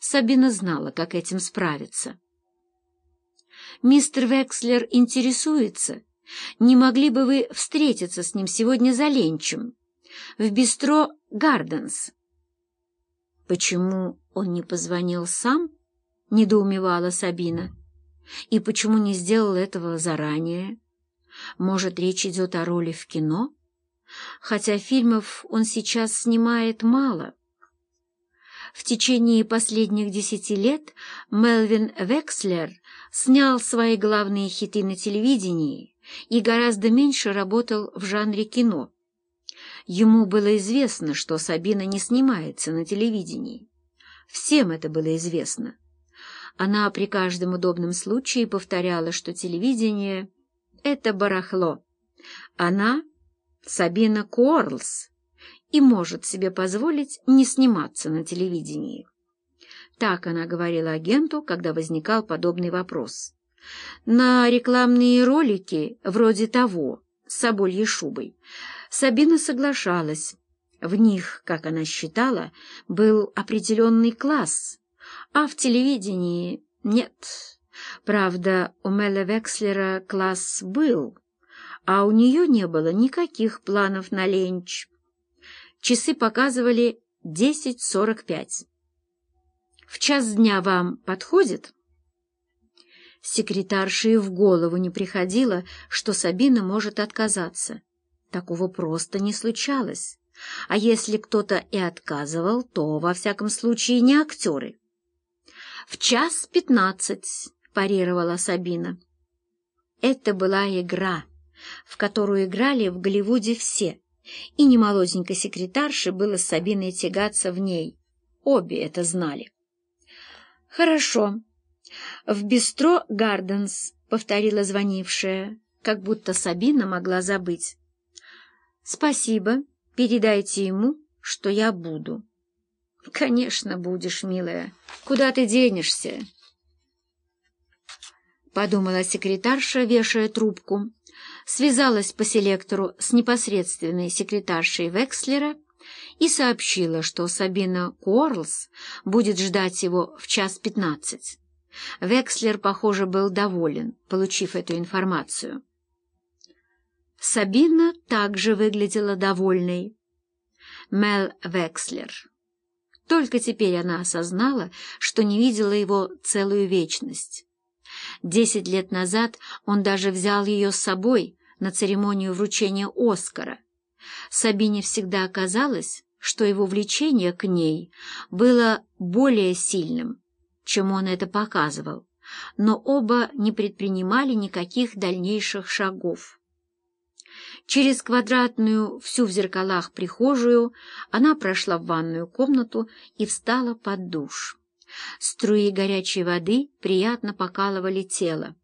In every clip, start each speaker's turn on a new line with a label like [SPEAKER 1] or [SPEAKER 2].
[SPEAKER 1] Сабина знала, как этим справиться. «Мистер Векслер интересуется, не могли бы вы встретиться с ним сегодня за ленчем в бистро «Гарденс»?» «Почему он не позвонил сам?» — недоумевала Сабина. «И почему не сделал этого заранее? Может, речь идет о роли в кино? Хотя фильмов он сейчас снимает мало». В течение последних десяти лет Мелвин Векслер снял свои главные хиты на телевидении и гораздо меньше работал в жанре кино. Ему было известно, что Сабина не снимается на телевидении. Всем это было известно. Она при каждом удобном случае повторяла, что телевидение — это барахло. Она — Сабина Куорлс, и может себе позволить не сниматься на телевидении. Так она говорила агенту, когда возникал подобный вопрос. На рекламные ролики вроде того с собольей шубой Сабина соглашалась. В них, как она считала, был определенный класс, а в телевидении нет. Правда, у Мелла Векслера класс был, а у нее не было никаких планов на ленч. Часы показывали 10.45. «В час дня вам подходит?» Секретарше и в голову не приходило, что Сабина может отказаться. Такого просто не случалось. А если кто-то и отказывал, то, во всяком случае, не актеры. «В час пятнадцать», — парировала Сабина. Это была игра, в которую играли в Голливуде все, и немолоденькой секретарше было с Сабиной тягаться в ней. Обе это знали. «Хорошо. В бистро «Гарденс», — повторила звонившая, как будто Сабина могла забыть. «Спасибо. Передайте ему, что я буду». «Конечно будешь, милая. Куда ты денешься?» Подумала секретарша, вешая трубку связалась по селектору с непосредственной секретаршей Векслера и сообщила, что Сабина Куорлс будет ждать его в час пятнадцать. Векслер, похоже, был доволен, получив эту информацию. Сабина также выглядела довольной. Мел Векслер. Только теперь она осознала, что не видела его целую вечность. Десять лет назад он даже взял ее с собой на церемонию вручения Оскара. Сабине всегда казалось, что его влечение к ней было более сильным, чем он это показывал, но оба не предпринимали никаких дальнейших шагов. Через квадратную, всю в зеркалах прихожую, она прошла в ванную комнату и встала под душ. Струи горячей воды приятно покалывали тело.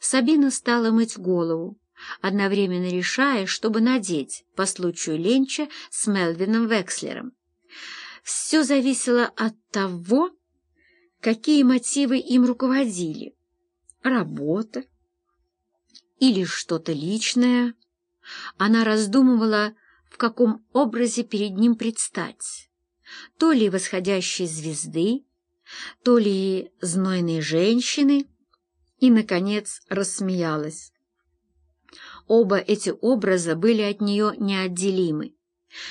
[SPEAKER 1] Сабина стала мыть голову, одновременно решая, чтобы надеть по случаю ленча с Мелвином Векслером. Все зависело от того, какие мотивы им руководили. Работа или что-то личное. Она раздумывала, в каком образе перед ним предстать. То ли восходящей звезды, то ли знойной женщины, и, наконец, рассмеялась. Оба эти образа были от нее неотделимы,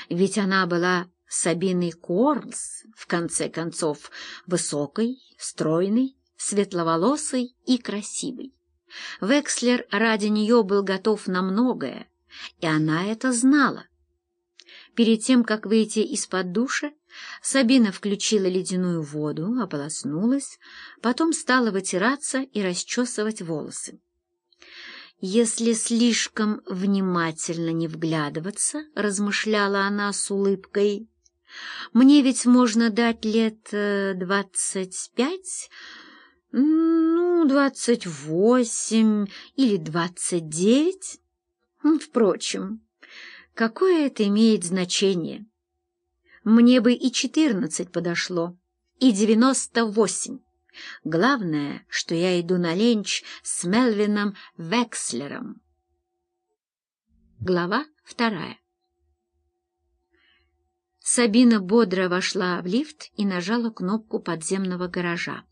[SPEAKER 1] ведь она была Сабиной Корлс, в конце концов, высокой, стройной, светловолосой и красивой. Векслер ради нее был готов на многое, и она это знала. Перед тем, как выйти из-под душа, Сабина включила ледяную воду, ополоснулась, потом стала вытираться и расчесывать волосы. «Если слишком внимательно не вглядываться, — размышляла она с улыбкой, — мне ведь можно дать лет э, двадцать пять, ну, двадцать восемь или двадцать девять. Впрочем, какое это имеет значение? Мне бы и четырнадцать подошло, и девяносто восемь. Главное, что я иду на ленч с Мелвином Векслером. Глава вторая Сабина бодро вошла в лифт и нажала кнопку подземного гаража.